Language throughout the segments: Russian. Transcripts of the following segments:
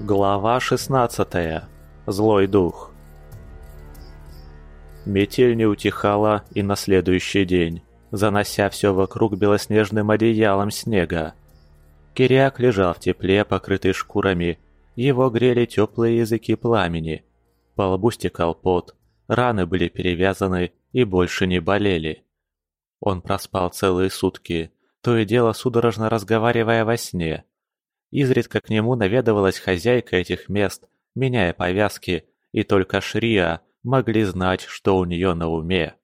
Глава 16. Злой дух. Метель не утихала и на следующий день, занося все вокруг белоснежным одеялом снега. Кириак лежал в тепле, покрытый шкурами, его грели теплые языки пламени. По лбу стекал пот, раны были перевязаны и больше не болели. Он проспал целые сутки, то и дело судорожно разговаривая во сне – Изредка к нему наведывалась хозяйка этих мест, меняя повязки, и только Шрия могли знать, что у нее на уме.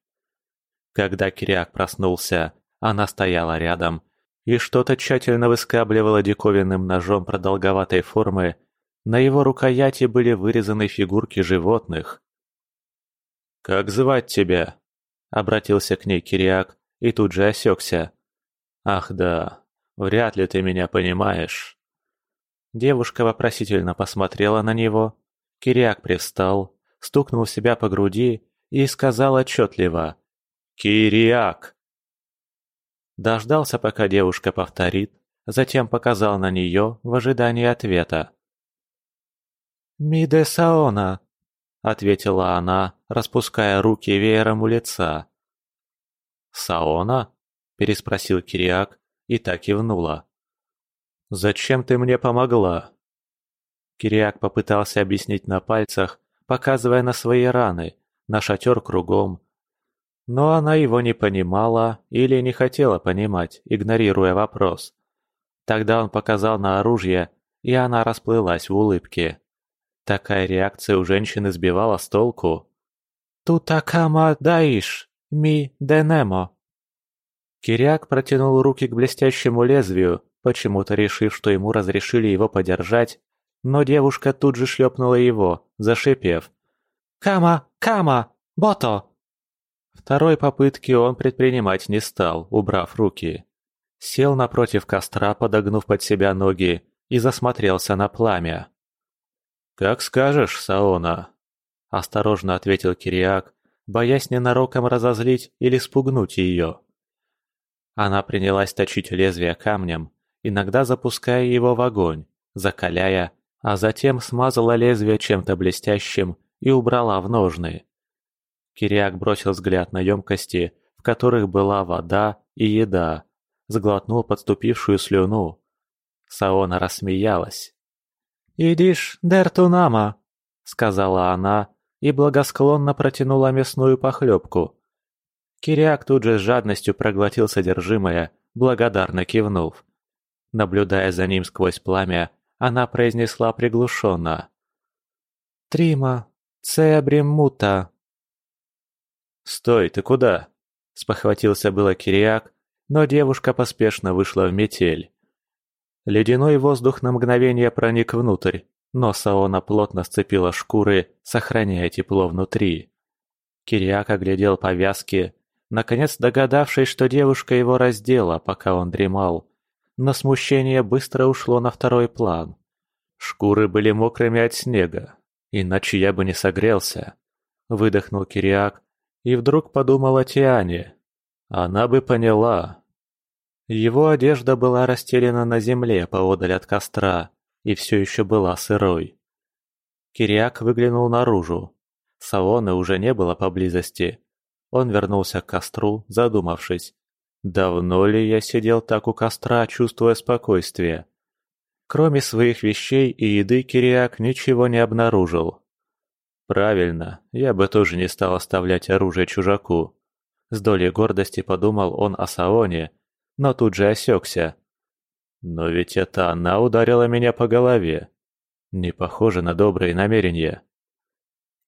Когда Кириак проснулся, она стояла рядом и что-то тщательно выскабливала диковинным ножом продолговатой формы, на его рукояти были вырезаны фигурки животных. «Как звать тебя?» — обратился к ней Кириак и тут же осекся. «Ах да, вряд ли ты меня понимаешь». Девушка вопросительно посмотрела на него. Кириак привстал, стукнул себя по груди и сказал отчетливо «Кириак!». Дождался, пока девушка повторит, затем показал на нее в ожидании ответа. «Миде Саона», — ответила она, распуская руки веером у лица. «Саона?» — переспросил Кириак и так кивнула. «Зачем ты мне помогла?» Кириак попытался объяснить на пальцах, показывая на свои раны, на шатер кругом. Но она его не понимала или не хотела понимать, игнорируя вопрос. Тогда он показал на оружие, и она расплылась в улыбке. Такая реакция у женщины сбивала с толку. «Тутакама даиш, ми денемо». Кириак протянул руки к блестящему лезвию, почему-то решив, что ему разрешили его подержать, но девушка тут же шлепнула его, зашипев. «Кама! Кама! Бото!» Второй попытки он предпринимать не стал, убрав руки. Сел напротив костра, подогнув под себя ноги, и засмотрелся на пламя. «Как скажешь, Саона», — осторожно ответил Кириак, боясь ненароком разозлить или спугнуть ее. Она принялась точить лезвие камнем, иногда запуская его в огонь, закаляя, а затем смазала лезвие чем-то блестящим и убрала в ножны. Кириак бросил взгляд на емкости, в которых была вода и еда, сглотнул подступившую слюну. Саона рассмеялась. «Идишь, Дертунама», — сказала она и благосклонно протянула мясную похлебку. Кириак тут же с жадностью проглотил содержимое, благодарно кивнув. Наблюдая за ним сквозь пламя, она произнесла приглушенно. «Трима, цеабримута». «Стой, ты куда?» – спохватился было Кириак, но девушка поспешно вышла в метель. Ледяной воздух на мгновение проник внутрь, но Саона плотно сцепила шкуры, сохраняя тепло внутри. Кириак оглядел повязки, наконец догадавшись, что девушка его раздела, пока он дремал, но смущение быстро ушло на второй план. Шкуры были мокрыми от снега, иначе я бы не согрелся. Выдохнул Кириак и вдруг подумал о Тиане. Она бы поняла. Его одежда была расстелена на земле поодаль от костра и все еще была сырой. Кириак выглянул наружу. Савоны уже не было поблизости. Он вернулся к костру, задумавшись. Давно ли я сидел так у костра, чувствуя спокойствие? Кроме своих вещей и еды Кириак ничего не обнаружил. Правильно, я бы тоже не стал оставлять оружие чужаку. С долей гордости подумал он о Саоне, но тут же осекся. Но ведь это она ударила меня по голове. Не похоже на добрые намерения.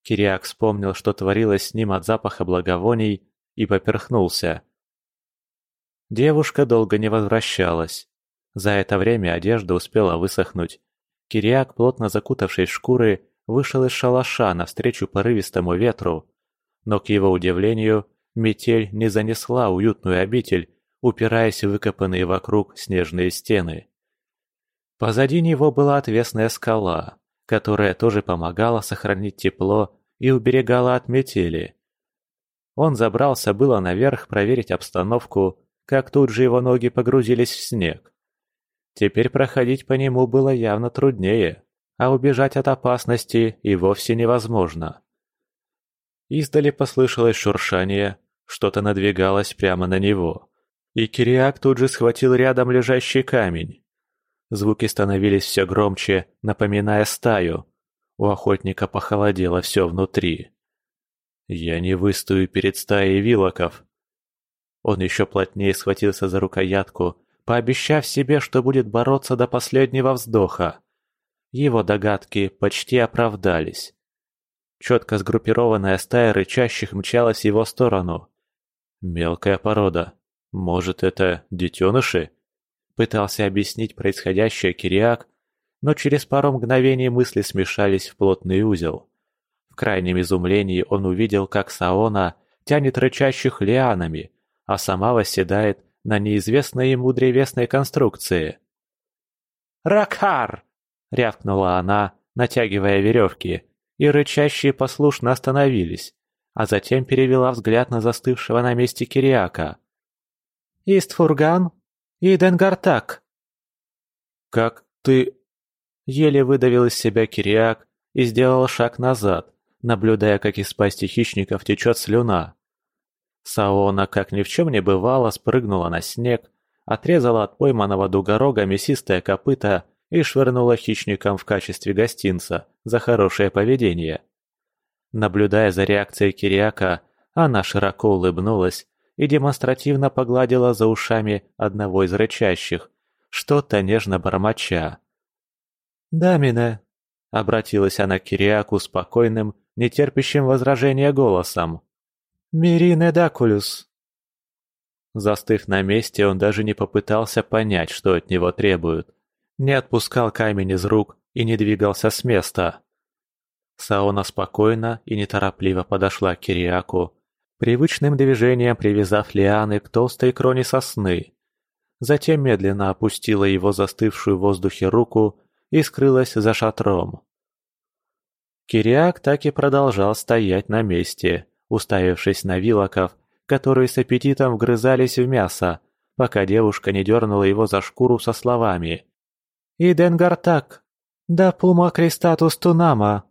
Кириак вспомнил, что творилось с ним от запаха благовоний, и поперхнулся. Девушка долго не возвращалась. За это время одежда успела высохнуть. Кириак, плотно закутавшись в шкуры, вышел из шалаша навстречу порывистому ветру. Но, к его удивлению, метель не занесла уютную обитель, упираясь в выкопанные вокруг снежные стены. Позади него была отвесная скала, которая тоже помогала сохранить тепло и уберегала от метели. Он забрался было наверх проверить обстановку, как тут же его ноги погрузились в снег. Теперь проходить по нему было явно труднее, а убежать от опасности и вовсе невозможно. Издали послышалось шуршание, что-то надвигалось прямо на него. И Кириак тут же схватил рядом лежащий камень. Звуки становились все громче, напоминая стаю. У охотника похолодело все внутри. «Я не выстою перед стаей вилоков». Он еще плотнее схватился за рукоятку, пообещав себе, что будет бороться до последнего вздоха. Его догадки почти оправдались. Четко сгруппированная стая рычащих мчалась в его сторону. Мелкая порода. Может, это детеныши? Пытался объяснить происходящее Кириак, но через пару мгновений мысли смешались в плотный узел. В крайнем изумлении он увидел, как Саона тянет рычащих лианами, а сама восседает на неизвестной ему древесной конструкции. «Ракхар!» — рявкнула она, натягивая веревки, и рычащие послушно остановились, а затем перевела взгляд на застывшего на месте Кириака. «Истфурган?» И Денгартак!» «Как ты...» Еле выдавил из себя Кириак и сделал шаг назад, наблюдая, как из пасти хищников течет слюна. Саона, как ни в чем не бывало, спрыгнула на снег, отрезала от пойманного дугорога мясистое копыто и швырнула хищникам в качестве гостинца за хорошее поведение. Наблюдая за реакцией Кириака, она широко улыбнулась и демонстративно погладила за ушами одного из рычащих, что-то нежно бормоча. «Дамине», — обратилась она к Кириаку спокойным, нетерпящим возражения голосом. «Мирине дакулюс». Застыв на месте, он даже не попытался понять, что от него требуют. Не отпускал камень из рук и не двигался с места. Саона спокойно и неторопливо подошла к Кириаку привычным движением привязав лианы к толстой кроне сосны. Затем медленно опустила его застывшую в воздухе руку и скрылась за шатром. Кириак так и продолжал стоять на месте, уставившись на вилоков, которые с аппетитом вгрызались в мясо, пока девушка не дернула его за шкуру со словами «Иденгартак! Да пума крестатус тунама!»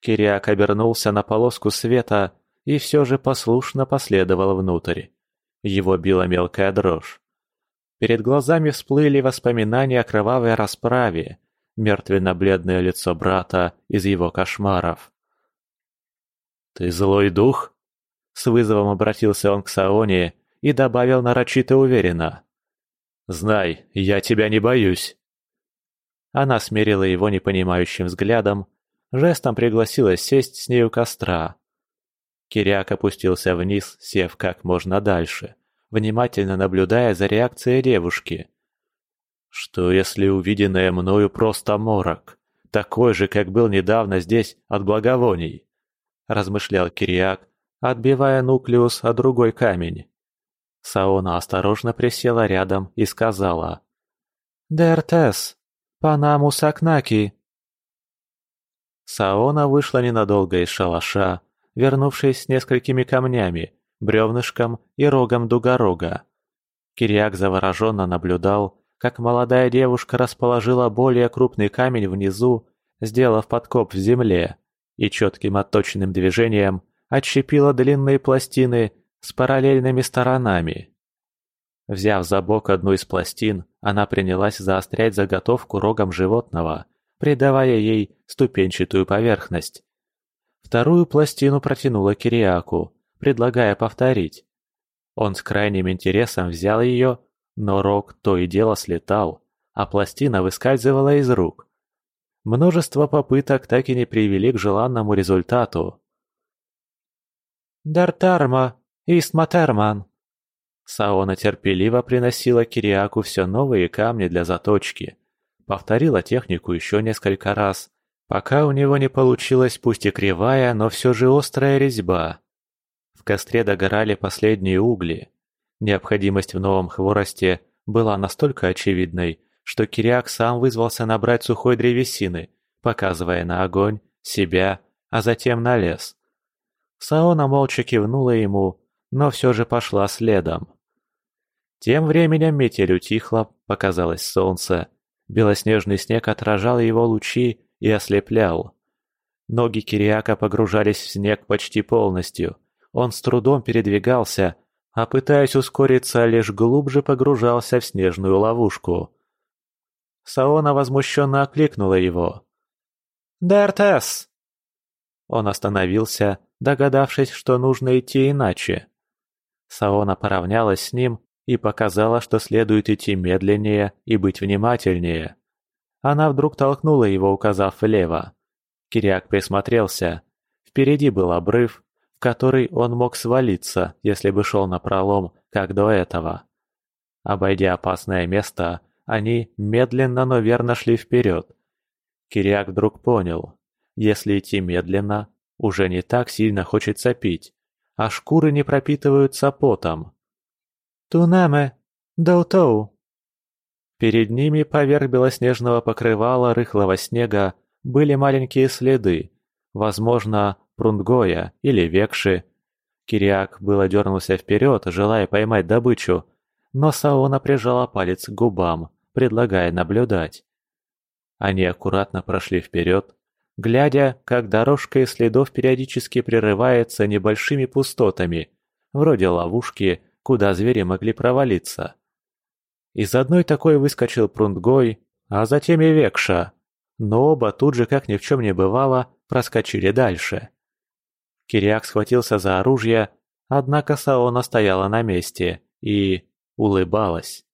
Кириак обернулся на полоску света и все же послушно последовал внутрь. Его била мелкая дрожь. Перед глазами всплыли воспоминания о кровавой расправе, мертвенно-бледное лицо брата из его кошмаров. «Ты злой дух?» С вызовом обратился он к Саоне и добавил нарочито уверенно. «Знай, я тебя не боюсь». Она смирила его непонимающим взглядом, жестом пригласила сесть с нею костра. Киряк опустился вниз, сев как можно дальше, внимательно наблюдая за реакцией девушки. Что если увиденное мною просто морок, такой же, как был недавно здесь от благовоний? Размышлял Кириак, отбивая нуклеус о другой камень. Саона осторожно присела рядом и сказала «Дертес, панаму сакнаки». Саона вышла ненадолго из шалаша, вернувшись с несколькими камнями, бревнышком и рогом дугорога. Кириак завороженно наблюдал, как молодая девушка расположила более крупный камень внизу, сделав подкоп в земле, и четким отточенным движением отщепила длинные пластины с параллельными сторонами. Взяв за бок одну из пластин, она принялась заострять заготовку рогом животного, придавая ей ступенчатую поверхность. Вторую пластину протянула Кириаку, предлагая повторить. Он с крайним интересом взял ее, но рог то и дело слетал, а пластина выскальзывала из рук. Множество попыток так и не привели к желанному результату. «Дартарма, Истматерман!» Саона терпеливо приносила Кириаку все новые камни для заточки. Повторила технику еще несколько раз, Пока у него не получилась пусть и кривая, но все же острая резьба. В костре догорали последние угли. Необходимость в новом хворосте была настолько очевидной, что Кириак сам вызвался набрать сухой древесины, показывая на огонь, себя, а затем на лес. Саона молча кивнула ему, но все же пошла следом. Тем временем метель утихла, показалось солнце, Белоснежный снег отражал его лучи и ослеплял. Ноги Кириака погружались в снег почти полностью. Он с трудом передвигался, а пытаясь ускориться, лишь глубже погружался в снежную ловушку. Саона возмущенно окликнула его. «Дертес!» Он остановился, догадавшись, что нужно идти иначе. Саона поравнялась с ним и показала, что следует идти медленнее и быть внимательнее. Она вдруг толкнула его, указав влево. Кириак присмотрелся. Впереди был обрыв, в который он мог свалиться, если бы шел на пролом, как до этого. Обойдя опасное место, они медленно, но верно шли вперед. Кириак вдруг понял, если идти медленно, уже не так сильно хочется пить, а шкуры не пропитываются потом. «Тунаме! Даутоу!» Перед ними поверх белоснежного покрывала рыхлого снега были маленькие следы, возможно, прунгоя или векши. Кириак было дернулся вперед, желая поймать добычу, но Саона прижала палец к губам, предлагая наблюдать. Они аккуратно прошли вперед, глядя, как дорожка из следов периодически прерывается небольшими пустотами, вроде ловушки, куда звери могли провалиться. Из одной такой выскочил Прунгой, а затем и Векша, но оба тут же, как ни в чем не бывало, проскочили дальше. Кириак схватился за оружие, однако Саона стояла на месте и улыбалась.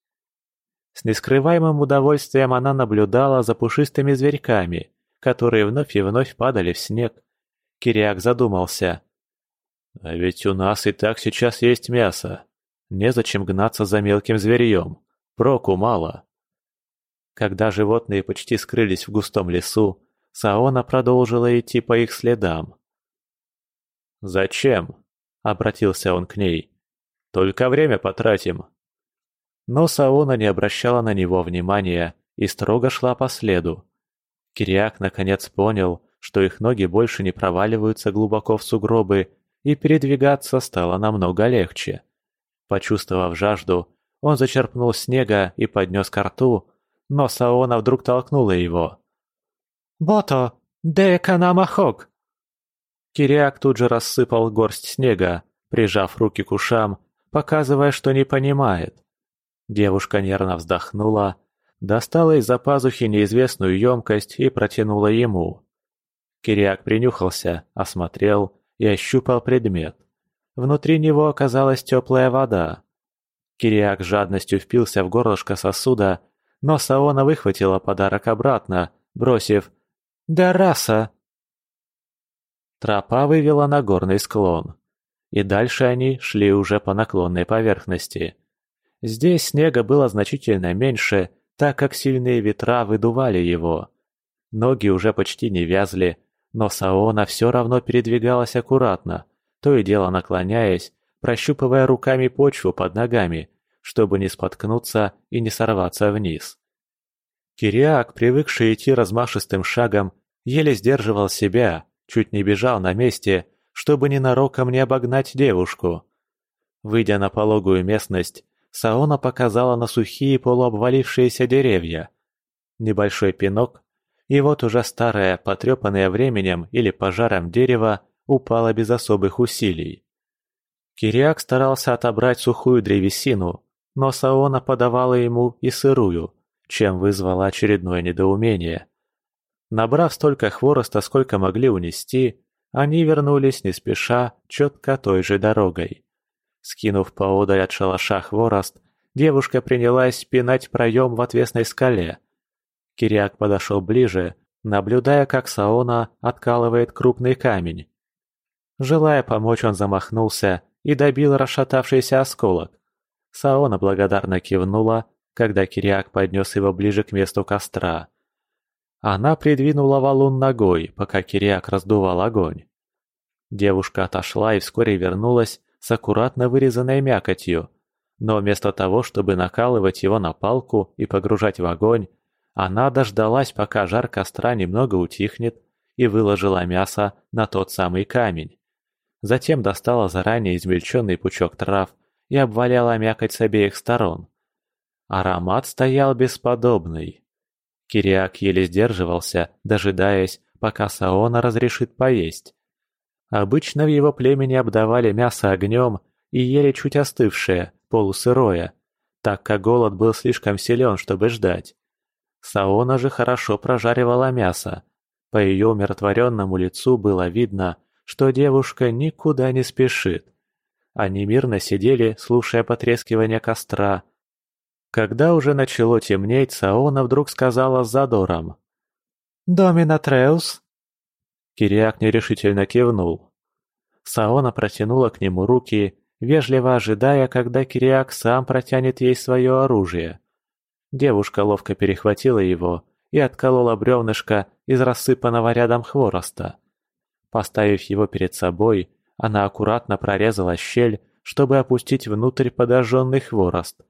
С нескрываемым удовольствием она наблюдала за пушистыми зверьками, которые вновь и вновь падали в снег. Кириак задумался. «А ведь у нас и так сейчас есть мясо. Незачем гнаться за мелким зверьем. Проку мало». Когда животные почти скрылись в густом лесу, Саона продолжила идти по их следам. «Зачем?» — обратился он к ней. «Только время потратим». Но Саона не обращала на него внимания и строго шла по следу. Кириак наконец понял, что их ноги больше не проваливаются глубоко в сугробы, и передвигаться стало намного легче. Почувствовав жажду, он зачерпнул снега и поднес ко рту, но Саона вдруг толкнула его. «Бото! Деканамахок!» Кириак тут же рассыпал горсть снега, прижав руки к ушам, показывая, что не понимает. Девушка нервно вздохнула, достала из-за пазухи неизвестную емкость и протянула ему. Кириак принюхался, осмотрел и ощупал предмет. Внутри него оказалась теплая вода. Кириак жадностью впился в горлышко сосуда но Саона выхватила подарок обратно, бросив «Да раса!». Тропа вывела на горный склон. И дальше они шли уже по наклонной поверхности. Здесь снега было значительно меньше, так как сильные ветра выдували его. Ноги уже почти не вязли, но Саона все равно передвигалась аккуратно, то и дело наклоняясь, прощупывая руками почву под ногами, чтобы не споткнуться и не сорваться вниз. Кириак, привыкший идти размашистым шагом, еле сдерживал себя, чуть не бежал на месте, чтобы ненароком не обогнать девушку. Выйдя на пологую местность, Саона показала на сухие полуобвалившиеся деревья. Небольшой пинок, и вот уже старое, потрепанное временем или пожаром дерево упало без особых усилий. Кириак старался отобрать сухую древесину, но Саона подавала ему и сырую, чем вызвало очередное недоумение. Набрав столько хвороста, сколько могли унести, они вернулись не спеша, четко той же дорогой. Скинув поодаль от шалаша хворост, девушка принялась пинать проем в отвесной скале. Кириак подошел ближе, наблюдая, как Саона откалывает крупный камень. Желая помочь, он замахнулся и добил расшатавшийся осколок. Саона благодарно кивнула, когда Кириак поднес его ближе к месту костра. Она придвинула валун ногой, пока Кириак раздувал огонь. Девушка отошла и вскоре вернулась с аккуратно вырезанной мякотью, но вместо того, чтобы накалывать его на палку и погружать в огонь, она дождалась, пока жар костра немного утихнет, и выложила мясо на тот самый камень. Затем достала заранее измельченный пучок трав и обваляла мякоть с обеих сторон. Аромат стоял бесподобный. Кириак еле сдерживался, дожидаясь, пока Саона разрешит поесть. Обычно в его племени обдавали мясо огнем и ели чуть остывшее, полусырое, так как голод был слишком силен, чтобы ждать. Саона же хорошо прожаривала мясо. По ее умиротворенному лицу было видно, что девушка никуда не спешит. Они мирно сидели, слушая потрескивание костра. Когда уже начало темнеть, Саона вдруг сказала с задором. «Домина Треус?» Кириак нерешительно кивнул. Саона протянула к нему руки, вежливо ожидая, когда Кириак сам протянет ей свое оружие. Девушка ловко перехватила его и отколола бревнышко из рассыпанного рядом хвороста. Поставив его перед собой, она аккуратно прорезала щель, чтобы опустить внутрь подожженный хворост.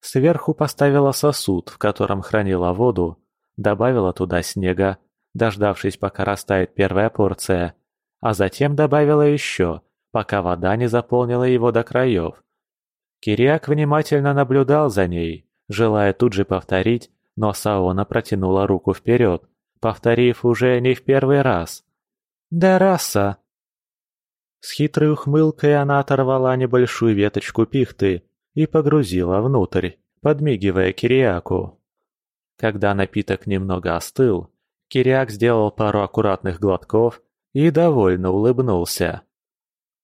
Сверху поставила сосуд, в котором хранила воду, добавила туда снега, дождавшись, пока растает первая порция, а затем добавила еще, пока вода не заполнила его до краев. Кириак внимательно наблюдал за ней, желая тут же повторить, но Саона протянула руку вперед, повторив уже не в первый раз. «Дераса!» С хитрой ухмылкой она оторвала небольшую веточку пихты и погрузила внутрь, подмигивая Кириаку. Когда напиток немного остыл, Кириак сделал пару аккуратных глотков и довольно улыбнулся.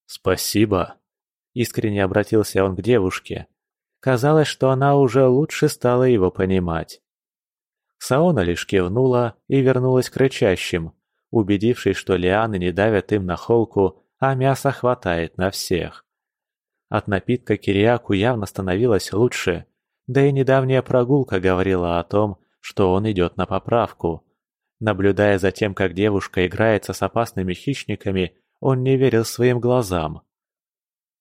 «Спасибо», — искренне обратился он к девушке, Казалось, что она уже лучше стала его понимать. Саона лишь кивнула и вернулась к рычащим, убедившись, что лианы не давят им на холку, а мяса хватает на всех. От напитка Кириаку явно становилось лучше, да и недавняя прогулка говорила о том, что он идет на поправку. Наблюдая за тем, как девушка играется с опасными хищниками, он не верил своим глазам.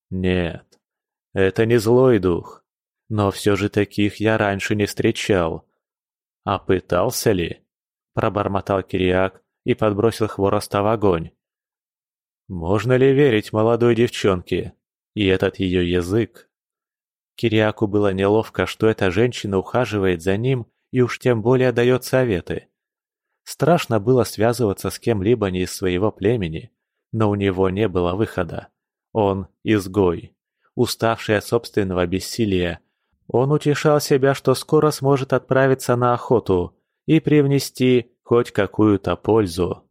Нет, это не злой дух. Но все же таких я раньше не встречал. А пытался ли? Пробормотал Кириак и подбросил хвороста в огонь. Можно ли верить молодой девчонке? И этот ее язык? Кириаку было неловко, что эта женщина ухаживает за ним и уж тем более дает советы. Страшно было связываться с кем-либо не из своего племени, но у него не было выхода. Он изгой, уставший от собственного бессилия, он утешал себя, что скоро сможет отправиться на охоту и привнести хоть какую-то пользу.